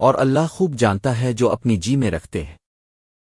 اور اللہ خوب جانتا ہے جو اپنی جی میں رکھتے ہیں۔